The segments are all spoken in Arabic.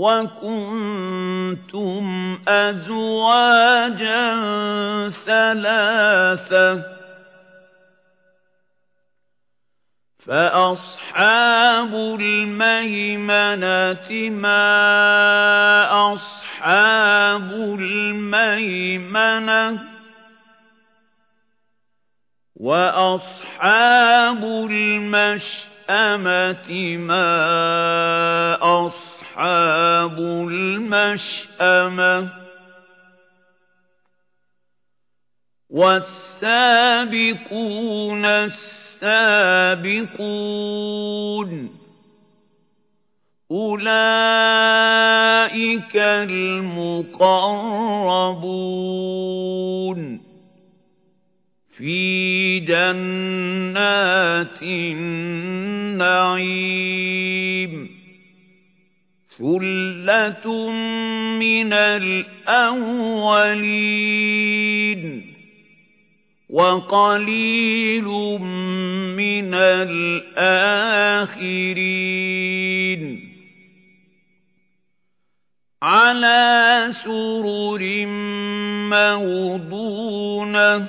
وَكُنتُمْ أَزْوَاجًا ثَلَاثَةً فَأَصْحَابُ الْمَيْمَنَةِ مَا أَصْحَابُ الْمَيْمَنَةِ وَأَصْحَابُ الْمَشْأَمَةِ مَا أَصْحَابُ أصحاب المشأمة والسابقون السابقون أولئك المقربون في جنات النعيم ثُلَّةٌ مِّنَ الْأَوَّلِينَ وَقَلِيلٌ مِّنَ الْآخِرِينَ عَلَىٰ سُرُرٍ مَّوْضُونَةٍ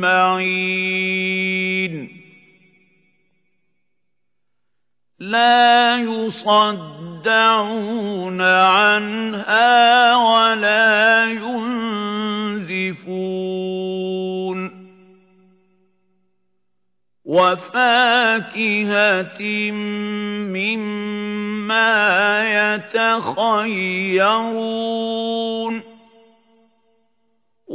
معين لا يصدعون عنها ولا ينزفون. وفاكهة مما يتخيرون.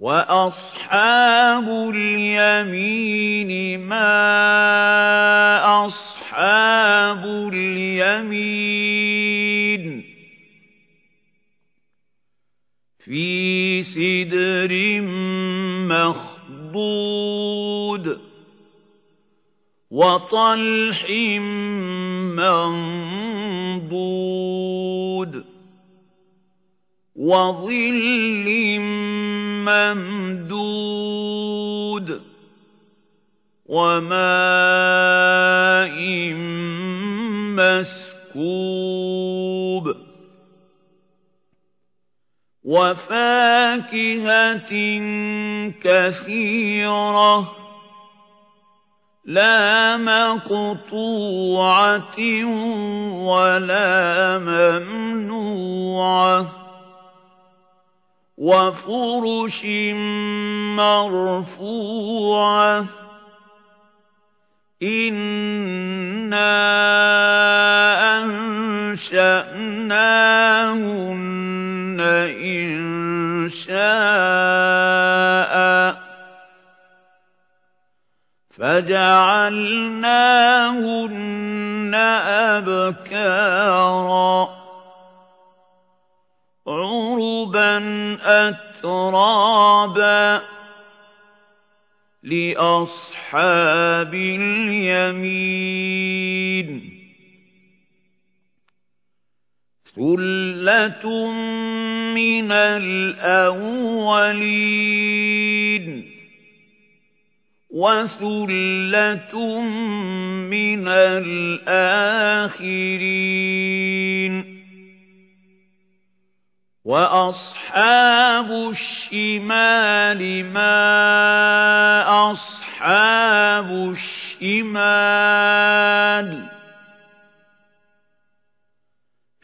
وَأَصْحَابُ الْيَمِينِ مَا أَصْحَابُ الْيَمِينِ فِي سِدْرٍ مَّخْضُودٍ وَطَلْحٍ مَّنضُودٍ وَظِلٍّ مَّمْدُودٍ وَمَاءٍ مَّسْكُوبٍ وفاكهة كثيرة لا مقطوعة ولا ممنوعة وفرش مرفوعة. إنا أنشأناهن إن شاء. فجعلناهن أبكارا. أترابا لأصحاب اليمين ثلة من الأولين وَثُلَّةٌ مِنَ الْآخِرِينَ وَأَصْحَابُ الشِّمَالِ مَا أَصْحَابُ الشِّمَالِ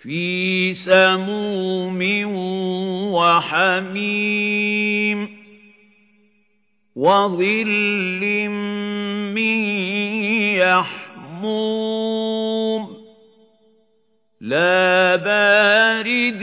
فِي سَمُومٍ وَحَمِيمٍ وَظِلٍّ مِّن يَحْمُومٍ لَّا بَارِدٍ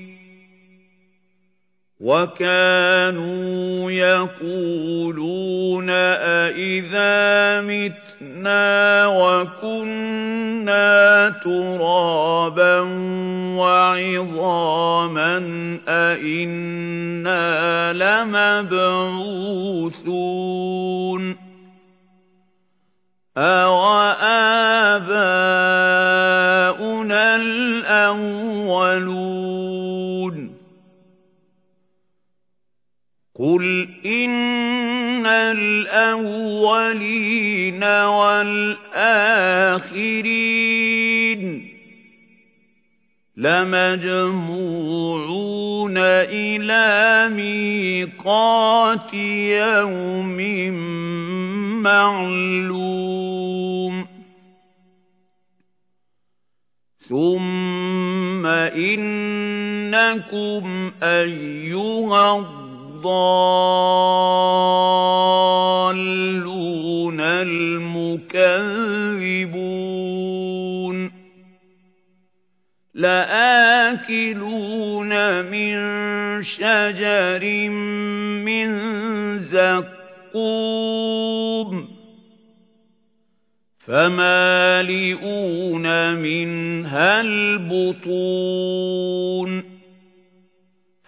وَكَانُوا يَقُولُونَ أَإِذَا مِتْنَا وَكُنَّا تُرَابًا وَعِظَامًا أَإِنَّا لَمَبْعُوثُونَ أَوَآبَاؤُنَا الْأَوَّلُونَ قُلْ إِنَّ الْأَوَّلِينَ وَالْآخِرِينَ لَمَجْمُوعُونَ إِلَى مِيقَاتِ يَوْمٍ مَّعْلُومٍ ثُمَّ إِنَّكُمْ أَيُّهَا الضالون المكذبون لآكلون من شجر من زقوم فمالئون منها البطون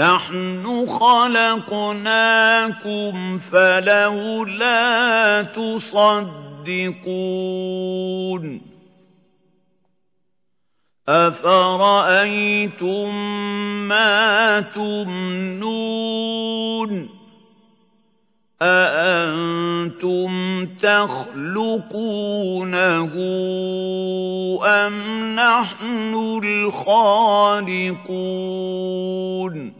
نَحْنُ خَلَقْنَاكُمْ فَلَوْلَا تُصَدِّقُونَ. أَفَرَأَيْتُم مَّا تُمْنُونَ؟ أَأَنتُمْ تَخْلُقُونَهُ أَمْ نَحْنُ الْخَالِقُونَ؟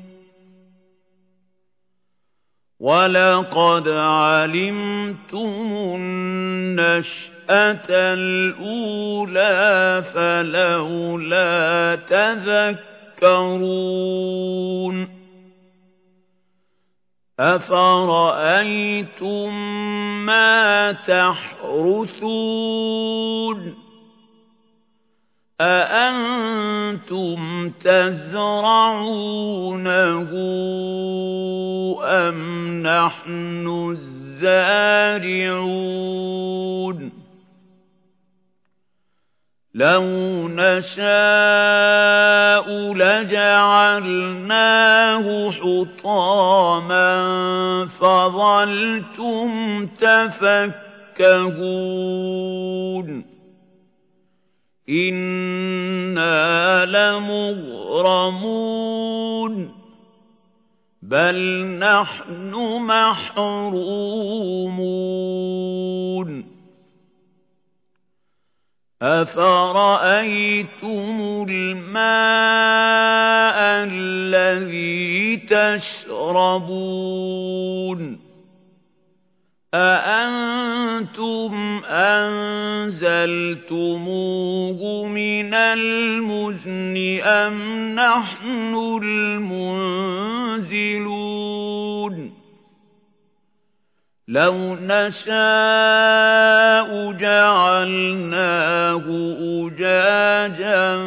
وَلَقَدْ عَلِمْتُمُ النَّشْأَةَ الْأُولَىٰ فَلَوْلَا تَذَكَّرُونَ أَفَرَأَيْتُم مَّا تَحْرُثُونَ أَأَنتُمْ تَزْرَعُونَهُ أَمْ نَحْنُ الزَّارِعُونَ لَوْ نَشَاءُ لَجَعَلْنَاهُ حُطَامًا فَظَلْتُمْ تَفَكَّهُونَ إِنَّا لَمُغْرَمُونَ بَلْ نَحْنُ مَحْرُومُونَ أَفَرَأَيْتُمُ الْمَاءَ الَّذِي تَشْرَبُونَ أَأَنتُمْ أَنزَلْتُمُوهُ مِنَ الْمُزْنِ أَمْ نَحْنُ الْمُنزِلُونَ؟ لَوْ نَشَاءُ جَعَلْنَاهُ أُجَاجًا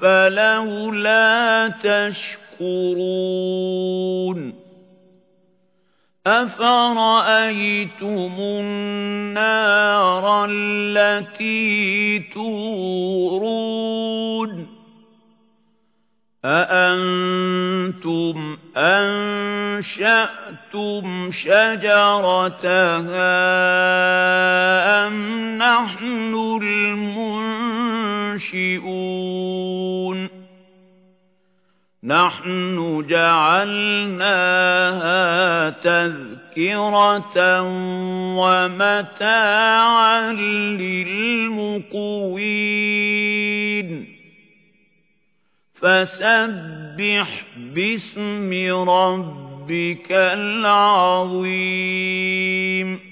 فَلَوْلَا تَشْكُرُونَ. أَفَرَأَيْتُمُ النَّارَ الَّتِي تُورُونَ أَأَنتُمْ أَنشَأْتُمْ شَجَرَتَهَا أَمْ نَحْنُ الْمُنشِئُونَ نَحْنُ جَعَلْنَاهَا تَذْكِرَةً وَمَتَاعًا لِّلْمُقْوِينَ. فَسَبِّحْ بِاسْمِ رَبِّكَ الْعَظِيمِ.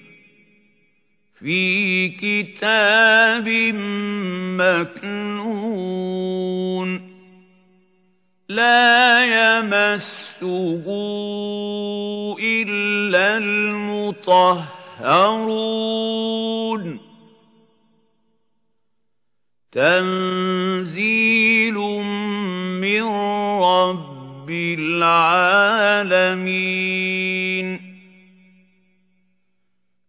فِي كِتَابٍ مَّكْنُونٍ لَّا يَمَسُّهُ إِلَّا الْمُطَهَّرُونَ. تَنزِيلٌ مِّن رَّبِّ الْعَالَمِينَ.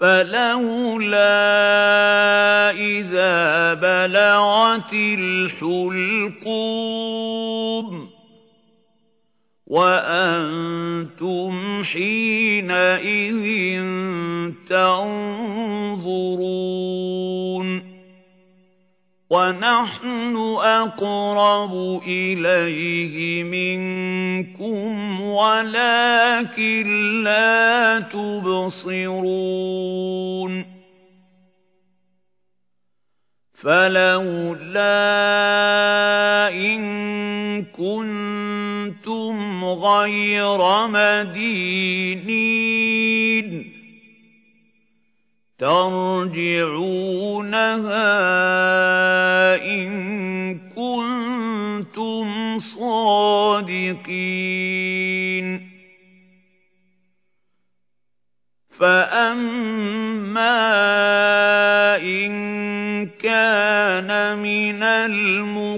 فَلَوْلَا إِذَا بَلَغَتِ الْحُلْقُومَ وَأَنتُمْ حِينَئِذٍ تَنظُرُونَ وَنَحْنُ أَقْرَبُ إِلَيْهِ مِنكُمْ وَلَٰكِن لَّا تُبْصِرُونَ فَلَوْلَا إِن كُنتُمْ غَيْرَ مَدِينِينَ تَرْجِعُونَهَا إِن كُنتُمْ صادقين. فأما إن كان من المقربين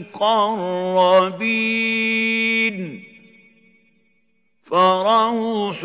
فروح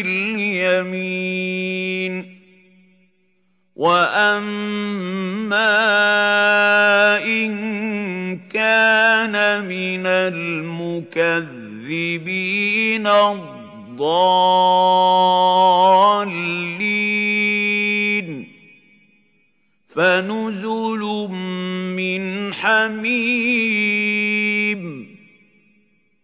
الْيَمِينِ. وَأَمَّا إِن كَانَ مِنَ الْمُكَذِّبِينَ الضَّالِّينَ. فَنُزُلٌ مِّنْ حَمِيمٍ.